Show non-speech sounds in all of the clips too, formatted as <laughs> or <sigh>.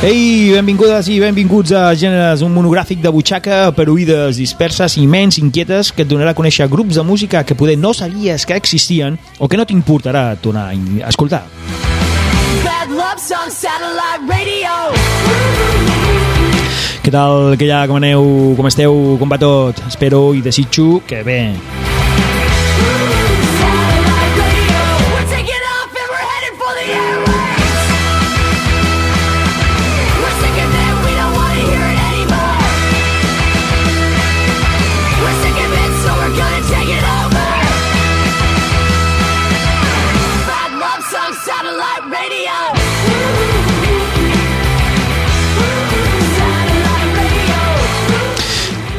Ei, benvingudes i benvinguts a Gèneres, un monogràfic de butxaca per oïdes disperses i menys inquietes que et donarà a conèixer grups de música que poder no sabies que existien o que no t'importarà tornar a escoltar. Bad Love Song Satellite Radio. Què tal, que ja, com aneu, com esteu, com va tot? Espero i desitjo que bé.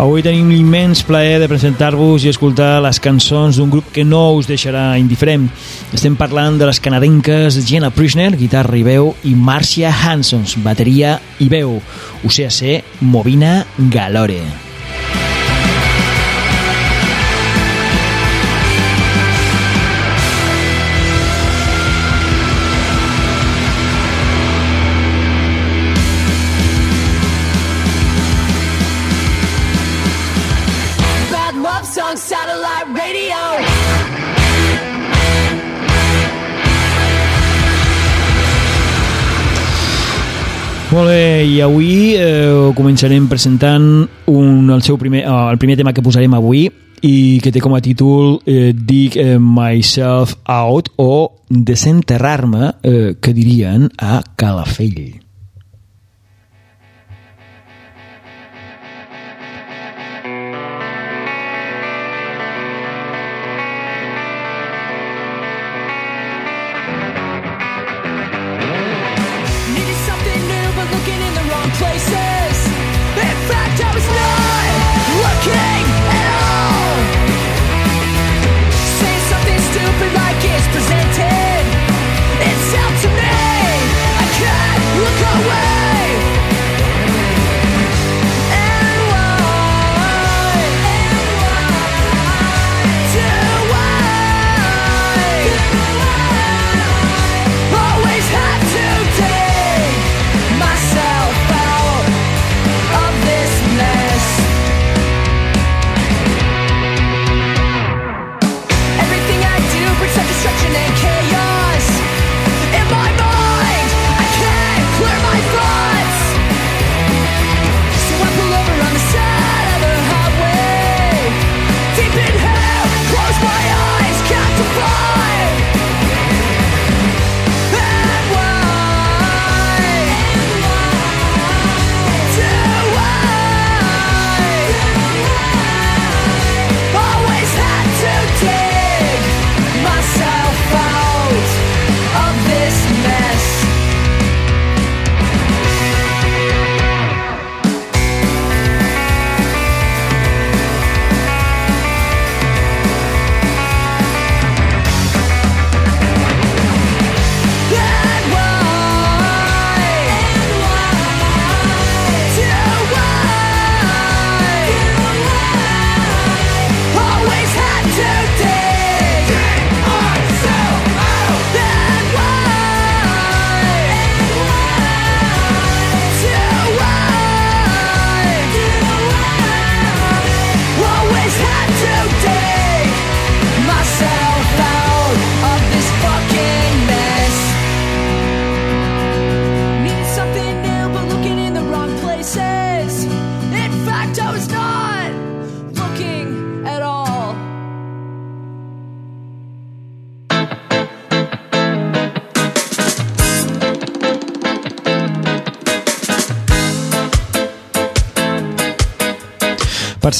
Avui tenim l'immens plaer de presentar-vos i escoltar les cançons d'un grup que no us deixarà indiferent. Estem parlant de les canadenques Jenna Prisner, guitarra i veu, i Marcia Hansons, bateria i veu. Ser Movina Galore. Bad Molt bé, i avui eh, començarem presentant un, el, seu primer, eh, el primer tema que posarem avui i que té com a títol eh, Dig Myself Out o Desenterrar-me, eh, que dirien a Calafell.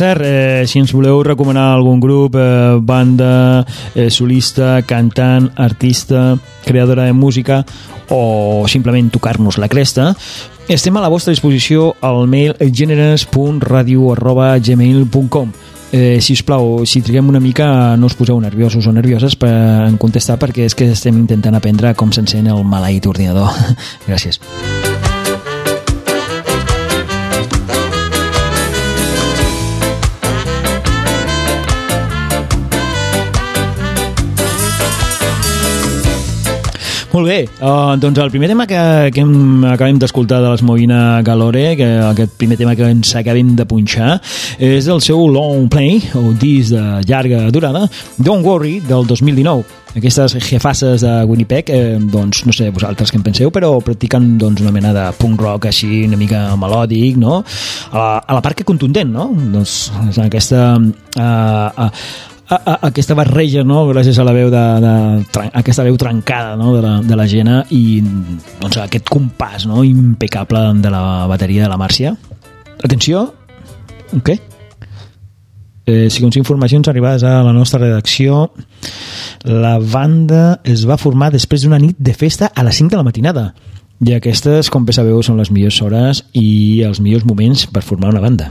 Cert, eh, si ens voleu recomanar algun grup, eh, banda, eh, solista, cantant, artista, creadora de música o simplement tocar-nos la cresta, estem a la vostra disposició al mail generes.radio.gmail.com eh, si us plau, si triguem una mica no us poseu nerviosos o nervioses per en contestar perquè és que estem intentant aprendre com s'encén el maleït ordinador. <laughs> Gràcies. Molt bé, uh, doncs el primer tema que, que hem, acabem d'escoltar de l'Esmovina Galore, que aquest primer tema que ens acabem de punxar, és el seu long play, o disc de llarga durada, Don't Worry, del 2019 aquestes jefasses de Winnipeg eh, doncs no sé vosaltres què en penseu però practiquen doncs, una mena de punk rock així una mica melòdic no? a, la, a la part que contundent no? doncs aquesta uh, uh, a, a, aquesta barreja, no? gràcies a la veu de, de, de aquesta veu trencada no? de, la, de la Gena i doncs, aquest compàs no? impecable de la bateria de la Màrcia. Atenció, què? Eh, segons informacions arribades a la nostra redacció, la banda es va formar després d'una nit de festa a les 5 de la matinada. I aquestes, com bé sabeu, són les millors hores i els millors moments per formar una banda.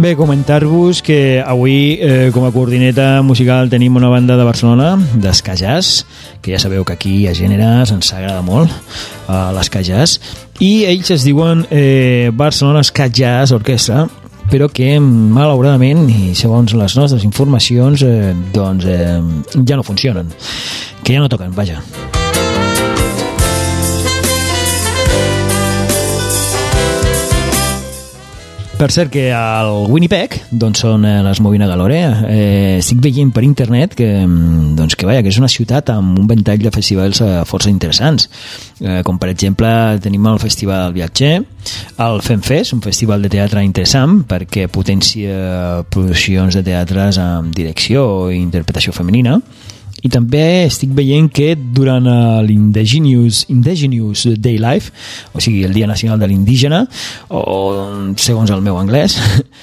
Bé, comentar-vos que avui eh, com a coordineta musical tenim una banda de Barcelona, d'Escajàs, que ja sabeu que aquí a Gèneres ens agrada molt, eh, l'Escajàs, i ells es diuen eh, Barcelona Escajàs Orquestra, però que malauradament i segons les nostres informacions eh, doncs eh, ja no funcionen que ja no toquen, vaja Per cert que al Winnipeg doncs són eh, les Movina Galorea. Eh, estic veient per internet que, mm, doncs que, vaja, que és una ciutat amb un ventall de festivals eh, força interessants. Eh, com per exemple tenim el Festival Viatger, el FemFest, un festival de teatre interessant perquè potencia produccions de teatres amb direcció i interpretació femenina i també estic veient que durant uh, l'Indigenius Indigenous Day Life, o sigui, el Dia Nacional de l'Indígena, o segons el meu anglès,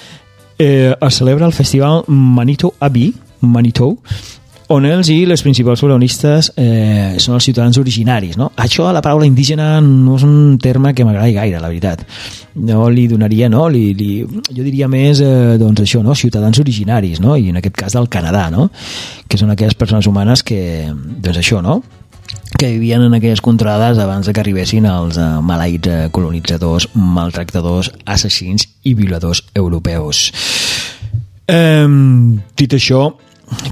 <laughs> eh, es celebra el festival Manito Abbey, Manitou, on els i les principals protagonistes eh, són els ciutadans originaris. No? Això, la paraula indígena, no és un terme que m'agradi gaire, la veritat. No li donaria, no? Li, li, jo diria més, eh, doncs això, no? ciutadans originaris, no? i en aquest cas del Canadà, no? que són aquelles persones humanes que, doncs això, no? que vivien en aquelles contrades abans de que arribessin els eh, maleïts eh, colonitzadors, maltractadors, assassins i violadors europeus. Eh, dit això,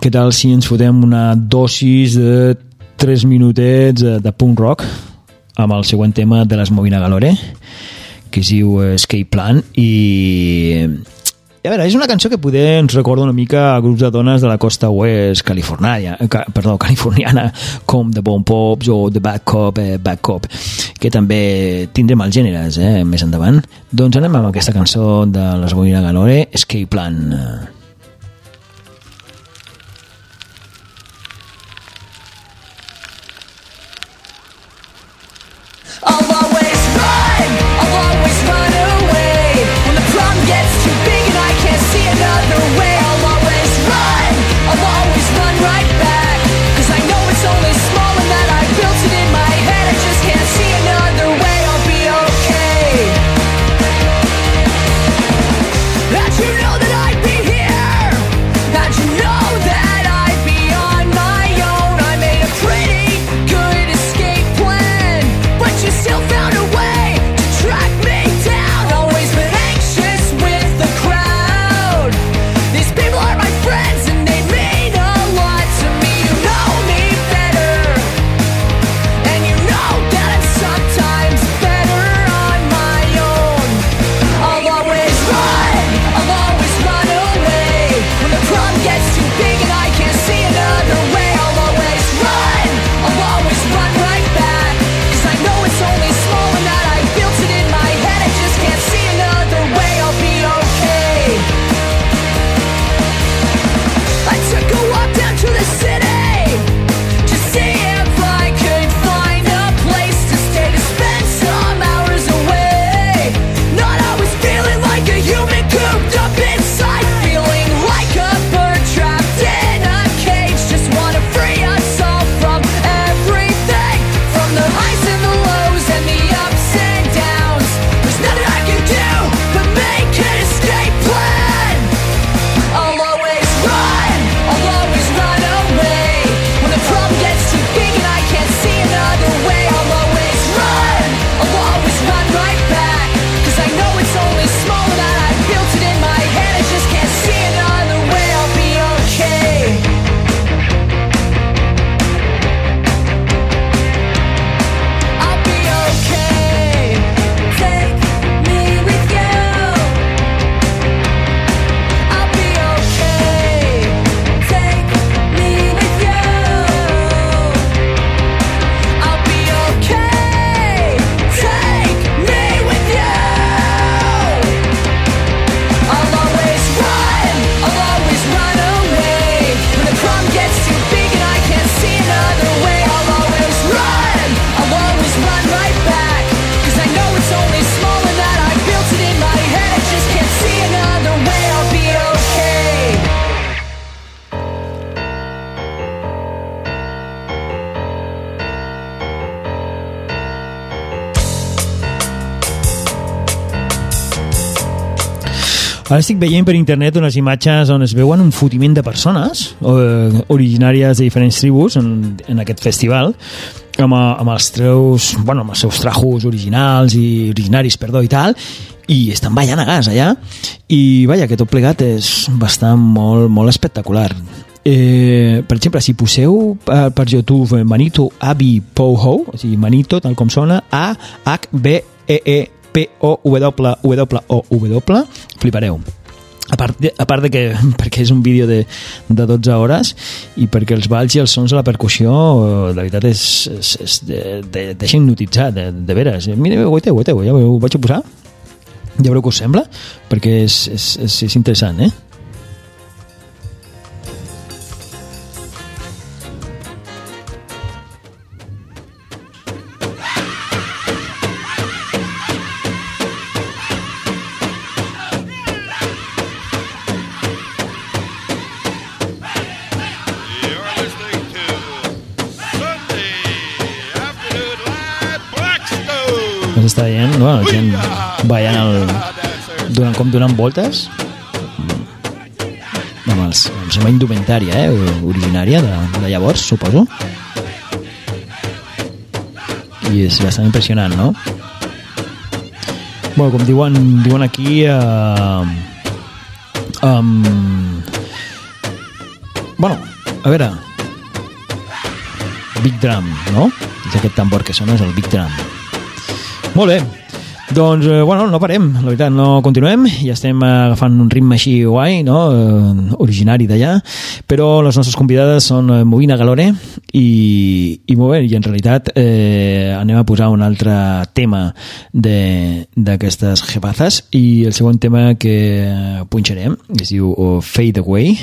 què tal si ens fotem una dosis de 3 minutets de, de punk rock amb el següent tema de les Movina Galore que es diu Escape Plan i a veure, és una cançó que poder ens recorda una mica a grups de dones de la costa oest californiana, eh, perdó, <laughs> californiana com The Bone Pops o The Bad Cop, eh, Bad Cop que també tindrem els gèneres eh, més endavant. Doncs anem amb aquesta cançó de les Movina Galore Escape Plan. I'll always All Ara estic veient per internet unes imatges on es veuen un fotiment de persones eh, originàries de diferents tribus en, en aquest festival amb, amb els treus, bueno, amb els seus trajos originals i originaris, perdó, i tal, i estan ballant a gas allà. I vaja, que tot plegat és bastant molt, molt espectacular. Eh, per exemple, si poseu per, per YouTube eh, Manito Abi Poho o sigui, Manito, tal com sona A, H, B, E, E, P, O, W, W, O, W flipareu. A part, de, a part de que <laughs> perquè és un vídeo de, de 12 hores i perquè els balls i els sons de la percussió eh, la veritat és, és, és de, de, deixa hipnotitzar, de, de veres. Mira, guaiteu, guaiteu, ja ho vaig a posar. Ja veureu què us sembla perquè és, és, és, és interessant eh? Ballant el, donant, com donant voltes amb, els, amb la indumentària eh? originària de, de llavors, suposo i és bastant impressionant, no? Bueno, com diuen, diuen aquí eh, um, bueno, a veure Big Drum, no? És aquest tambor que sona, és el Big Drum molt bé. Doncs, eh, bueno, no parem, la veritat, no continuem, ja estem agafant un ritme així guai, no?, eh, originari d'allà, però les nostres convidades són eh, Movina Galore i, i molt bé, i en realitat eh, anem a posar un altre tema d'aquestes jefazes i el següent tema que punxarem es diu Fade Away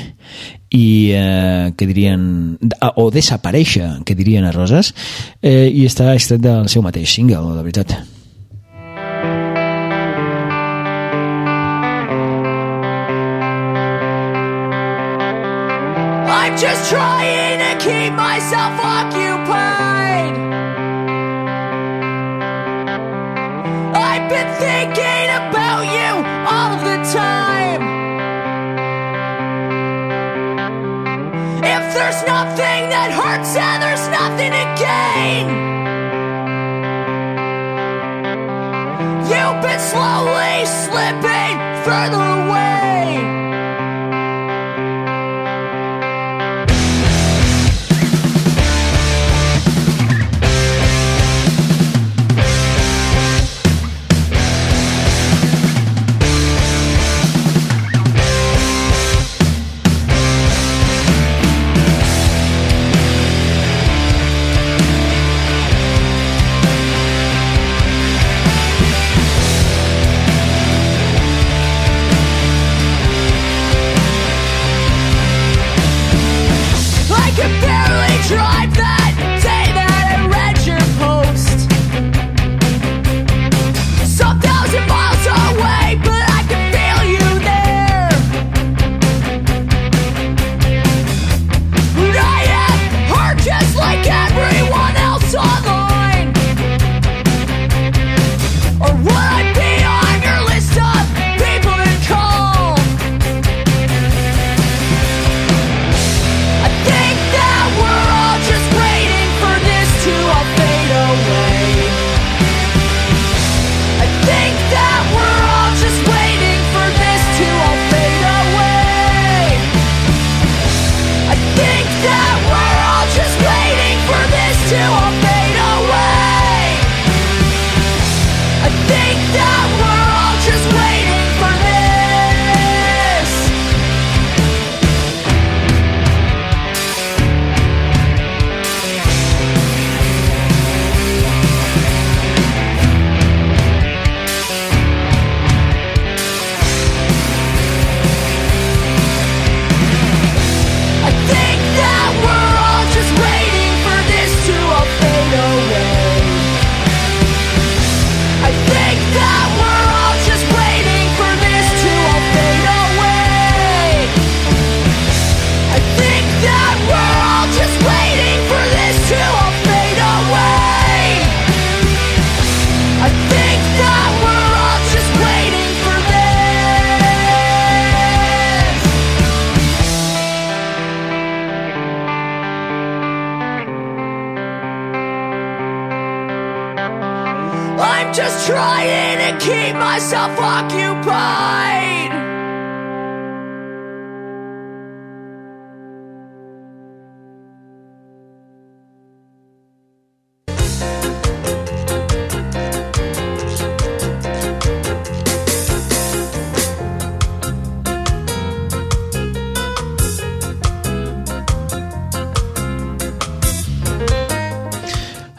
i eh, que dirien ah, o desaparèixer, que dirien a Roses. Eh, i està extret del seu mateix single, de veritat just trying to keep myself occupied. I've been thinking about you all the time. If there's nothing that hurts and there's nothing to gain, you've been slowly slipping further.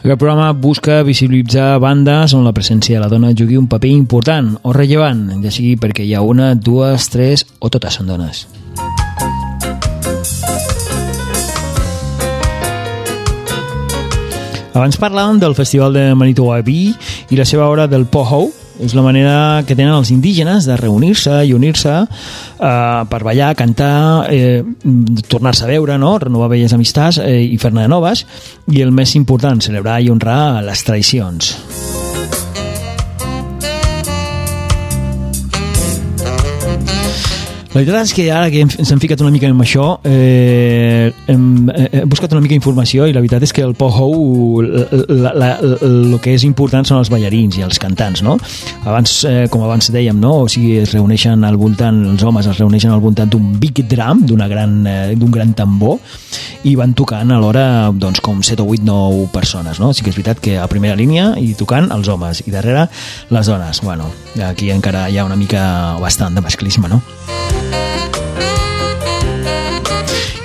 Aquest programa busca visibilitzar bandes on la presència de la dona jugui un paper important o rellevant, ja sigui perquè hi ha una, dues, tres o totes són dones. Abans parlàvem del Festival de Manitoba i la seva hora del Poho, és la manera que tenen els indígenes de reunir-se i unir-se eh, per ballar, cantar, eh, tornar-se a veure, no? renovar velles amistats eh, i fer-ne de noves i el més important, celebrar i honrar les tradicions. La veritat és que ara que ens hem ficat una mica en això, eh, hem, eh, hem buscat una mica d'informació i la veritat és que el Poho, el que és important són els ballarins i els cantants, no? Abans, eh, com abans dèiem, no? O sigui, es reuneixen al voltant, els homes es reuneixen al voltant d'un big drum, gran, eh, d'un gran tambor, i van tocant alhora doncs, com 7 o 8, 9 persones, no? Sí que és veritat que a primera línia i tocant els homes i darrere les dones. Bueno, aquí encara hi ha una mica bastant de masclisme, no?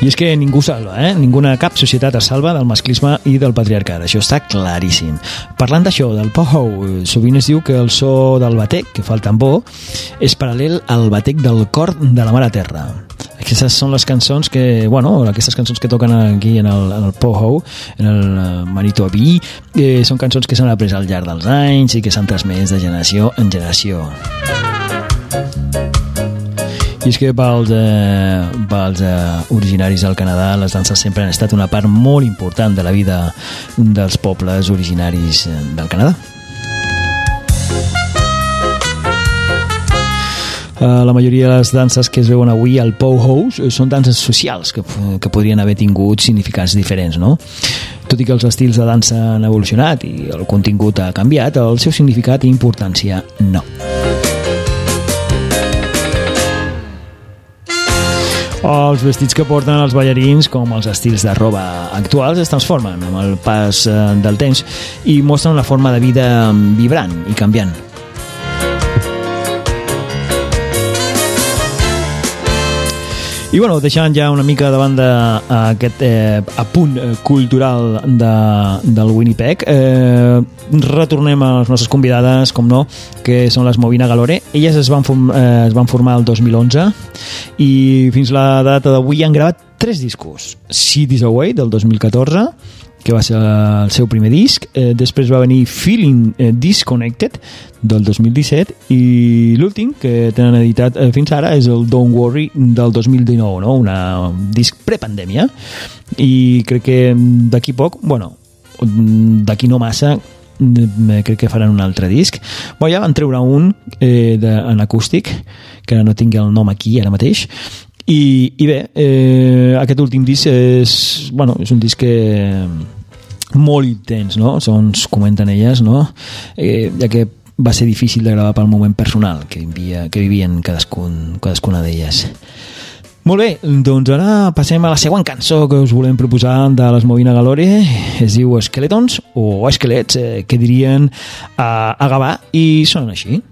I és que ningú salva, eh? Ninguna, cap societat es salva del masclisme i del patriarcat. Això està claríssim. Parlant d'això, del poho, eh, sovint es diu que el so del batec, que fa el tambor, és paral·lel al batec del cor de la mare terra. Aquestes són les cançons que, bueno, aquestes cançons que toquen aquí en el, en el Poho, en el eh, Manitoba Bee, eh, són cançons que s'han après al llarg dels anys i que s'han transmès de generació en generació. I és que pels, eh, pels eh, originaris del Canadà les danses sempre han estat una part molt important de la vida dels pobles originaris eh, del Canadà. Eh, la majoria de les danses que es veuen avui al Pow-House eh, són danses socials que, que podrien haver tingut significats diferents, no? Tot i que els estils de dansa han evolucionat i el contingut ha canviat, el seu significat i importància no. Els vestits que porten els ballarins, com els estils de roba actuals, es transformen amb el pas eh, del temps i mostren una forma de vida vibrant i canviant. I bueno, deixant ja una mica de banda aquest eh, apunt eh, cultural de, del Winnipeg, eh, retornem a les nostres convidades, com no, que són les Movina Galore. Elles es van, form, eh, es van formar el 2011 i fins la data d'avui han gravat tres discos. Cities Away, del 2014, que va ser el seu primer disc. Eh, després va venir Feeling eh, Disconnected, del 2017, i l'últim que tenen editat eh, fins ara és el Don't Worry, del 2019, no? Una, un disc prepandèmia. I crec que d'aquí poc, bueno, d'aquí no massa, mm, crec que faran un altre disc. Bueno, ja van treure un eh, de, en acústic, que ara no tinc el nom aquí ara mateix, i, i bé, eh, aquest últim disc és, bueno, és un disc que molt intens, no? Segons comenten elles, no? Eh, ja que va ser difícil de gravar pel moment personal que, vivia, que vivien cadascun, cadascuna d'elles. Molt bé, doncs ara passem a la següent cançó que us volem proposar de les Movina Galore. Es diu Skeletons o Esquelets, eh, que dirien a, a Gavà, i són així.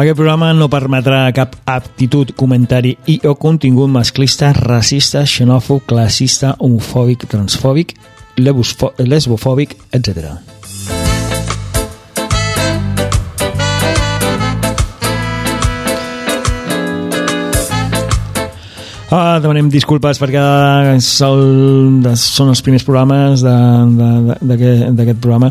Aquest programa no permetrà cap aptitud, comentari i o contingut masclista, racista, xenòfob, classista, homofòbic, transfòbic, lesbofòbic, etc. Ah, demanem disculpes perquè sol, són els primers programes d'aquest programa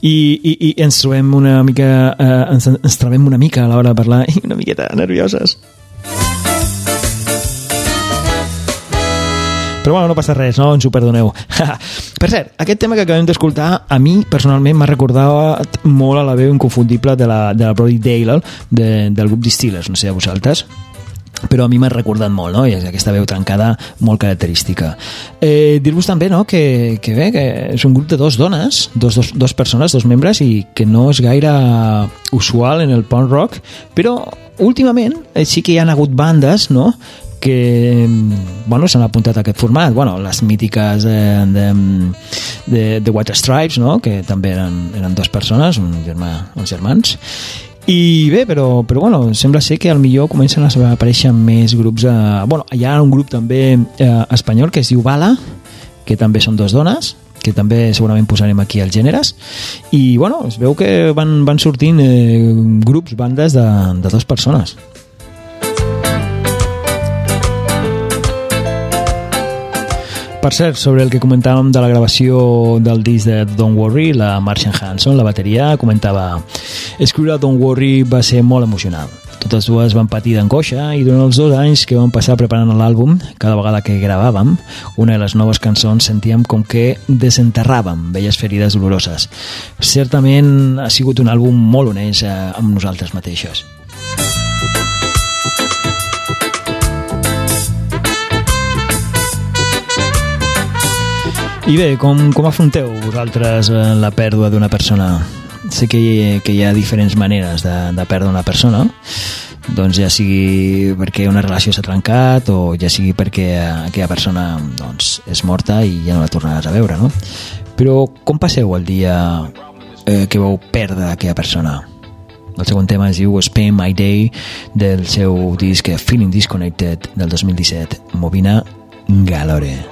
i, i, i ens trobem una mica eh, ens, ens trobem una mica a l'hora de parlar i una miqueta nervioses Però bueno, no passa res, no? Ens ho perdoneu. <laughs> per cert, aquest tema que acabem d'escoltar a mi personalment m'ha recordat molt a la veu inconfundible de la, de la Brody Dale de, del grup Distillers, no sé a vosaltres però a mi m'ha recordat molt, no? I és aquesta veu trencada molt característica. Eh, Dir-vos també, no?, que, que bé, que és un grup de dos dones, dos, dos, dos persones, dos membres, i que no és gaire usual en el punk rock, però últimament eh, sí que hi han hagut bandes, no?, que bueno, s'han apuntat a aquest format bueno, les mítiques eh, de, de, de White Stripes no? que també eren, eren dues persones un germà, uns germans i bé, però, però bueno, sembla ser que al millor comencen a aparèixer més grups eh, bueno, hi ha un grup també eh, espanyol que es diu Bala que també són dues dones que també segurament posarem aquí als gèneres i bueno, es veu que van, van sortint eh, grups, bandes de, de dues persones Per cert, sobre el que comentàvem de la gravació del disc de Don't Worry, la Martian Hanson, la bateria, comentava escriure Don't Worry va ser molt emocional. Totes dues van patir d'angoixa i durant els dos anys que vam passar preparant l'àlbum, cada vegada que gravàvem una de les noves cançons sentíem com que desenterràvem velles ferides doloroses. Certament ha sigut un àlbum molt honest eh, amb nosaltres mateixes. I bé, com, com afronteu vosaltres eh, la pèrdua d'una persona? Sé que hi, que hi ha diferents maneres de, de perdre una persona, doncs ja sigui perquè una relació s'ha trencat o ja sigui perquè aquella persona doncs, és morta i ja no la tornaràs a veure, no? Però com passeu el dia eh, que vau perdre aquella persona? El segon tema es diu Spend My Day del seu disc Feeling Disconnected del 2017, Movina Galore. I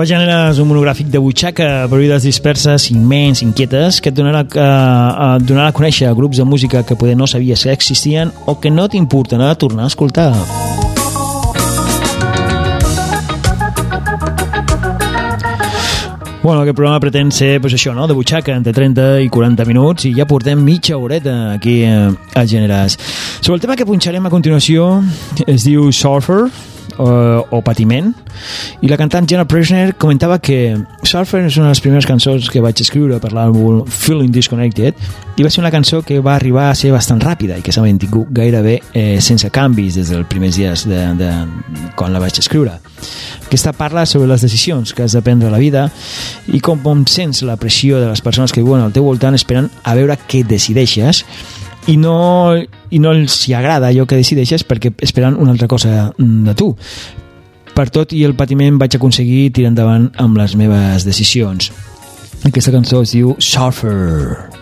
Esteu a Gèneres, un monogràfic de butxaca per oïdes disperses, immens, inquietes, que et donarà, a, a, donarà a conèixer grups de música que poder no sabies que existien o que no t'importen a tornar a escoltar. Bueno, aquest programa pretén ser, pues això, no?, de butxaca, entre 30 i 40 minuts, i ja portem mitja horeta aquí eh, a Generàs. Sobre el tema que punxarem a continuació es diu Surfer, o, o Patiment, i la cantant Jenna Preisner comentava que Surfer és una de les primeres cançons que vaig escriure per l'àlbum Feeling Disconnected, i va ser una cançó que va arribar a ser bastant ràpida i que s'ha mantingut gairebé eh, sense canvis des dels primers dies de, de, quan la vaig escriure. Aquesta parla sobre les decisions que has de prendre a la vida i com, com sents la pressió de les persones que viuen al teu voltant esperant a veure què decideixes i no, i no els hi agrada allò que decideixes perquè esperen una altra cosa de tu. Per tot i el patiment vaig aconseguir tirar endavant amb les meves decisions. Aquesta cançó es diu Surfer. Don't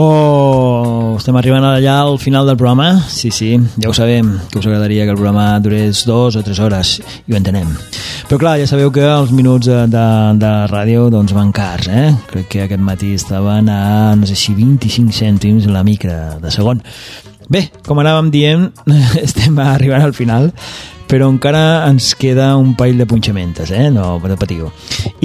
Oh, estem arribant allà al final del programa. Sí, sí, ja ho sabem, que us agradaria que el programa durés dos o tres hores, i ho entenem. Però clar, ja sabeu que els minuts de, de, de ràdio doncs, van cars, eh? Crec que aquest matí estaven a, no sé si 25 cèntims la micra de segon. Bé, com anàvem dient, <laughs> estem arribant al final, però encara ens queda un parell de punxamentes, eh? No, no patiu.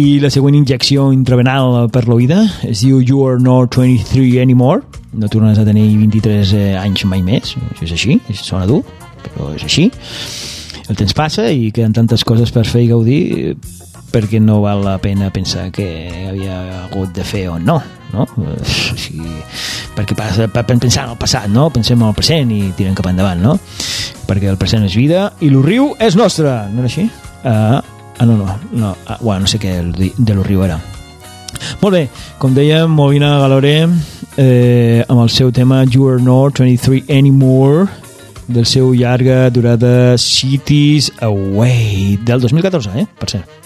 I la següent injecció intravenal per l'oïda es diu You are not 23 anymore. No tornes a tenir 23 eh, anys mai més. Això és així, sona dur, però és així. El temps passa i queden tantes coses per fer i gaudir eh, perquè no val la pena pensar que havia hagut de fer o no, no? Eh, O sigui, perquè per pensar en el passat, no? Pensem en el present i tirem cap endavant, no? Perquè el present és vida i el riu és nostre, no era així? Uh, ah, no, no, no, ah, bueno, no sé què de lo riu era. Molt bé, com dèiem, Molina Galore eh, amb el seu tema You Are Not 23 Anymore del seu llarga durada Cities Away, del 2014, eh? per cert.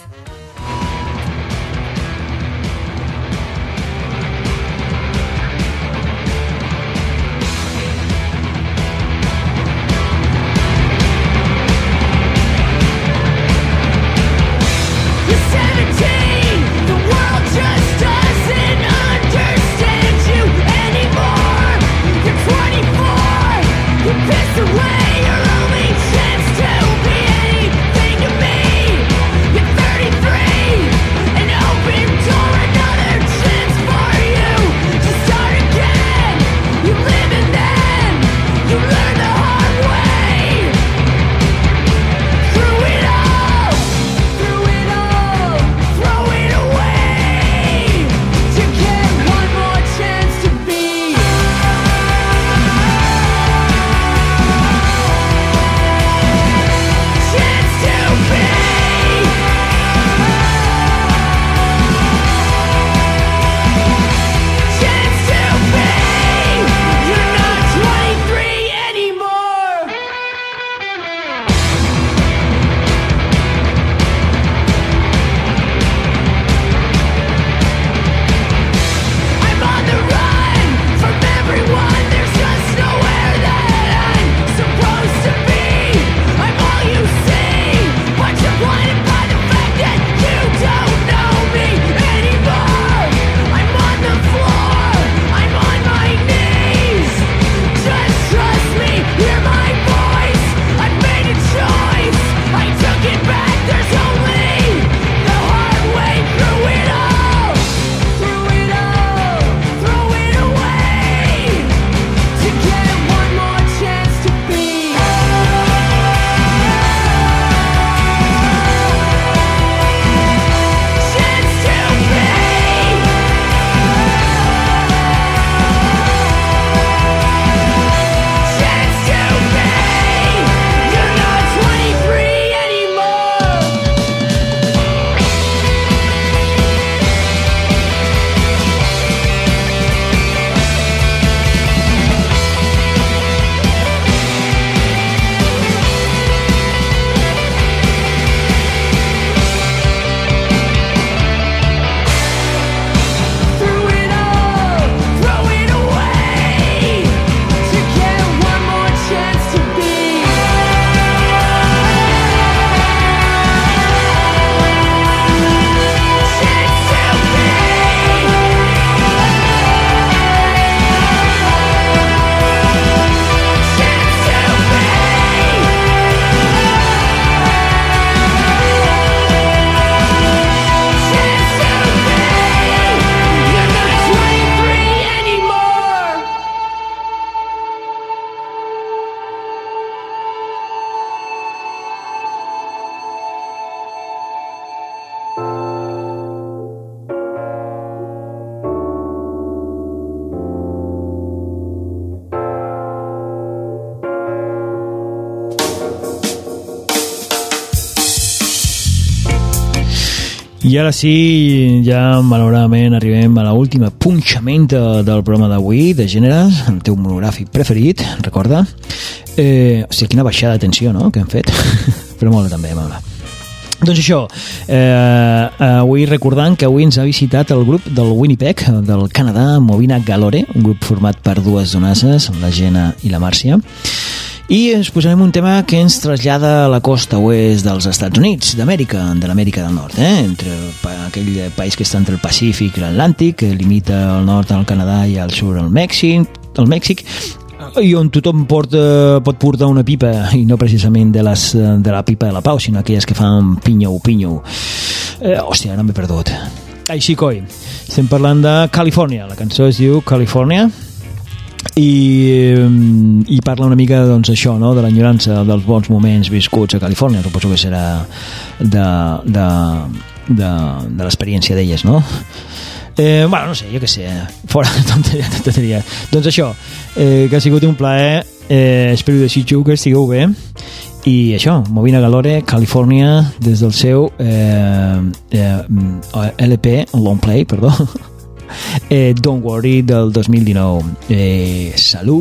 Ara sí, ja malauradament arribem a l'última punxament de, del programa d'avui, de gèneres, el teu monogràfic preferit, recorda. Eh, o sigui, quina baixada de tensió, no?, que hem fet. <laughs> Però mola també, mola. Doncs això, eh, avui recordant que avui ens ha visitat el grup del Winnipeg, del Canadà, Movina Galore, un grup format per dues donasses, la Gena i la Màrcia, i ens posarem un tema que ens trasllada a la costa oest dels Estats Units, d'Amèrica, de l'Amèrica del Nord, eh? entre aquell país que està entre el Pacífic i l'Atlàntic, que limita al nord al Canadà i al sud al Mèxic, el Mèxic, i on tothom porta, pot portar una pipa i no precisament de, les, de la pipa de la pau sinó aquelles que fan pinyo-pinyo eh, hòstia, ara m'he perdut. Així coi, estem parlant de Califòrnia. La cançó es diu Califòrnia i, i parla una mica doncs això, no? de l'enyorança dels bons moments viscuts a Califòrnia suposo que serà de, de, de, de l'experiència d'elles no? Eh, bueno, no sé, jo què sé, fora de tonteria, tonteria. Doncs això, eh, que ha sigut un plaer, eh, espero i desitjo que estigueu bé, i això, Movina Galore, Califòrnia, des del seu eh, eh, LP, Long Play, perdó, eh, Don't Worry, del 2019. Eh, salut!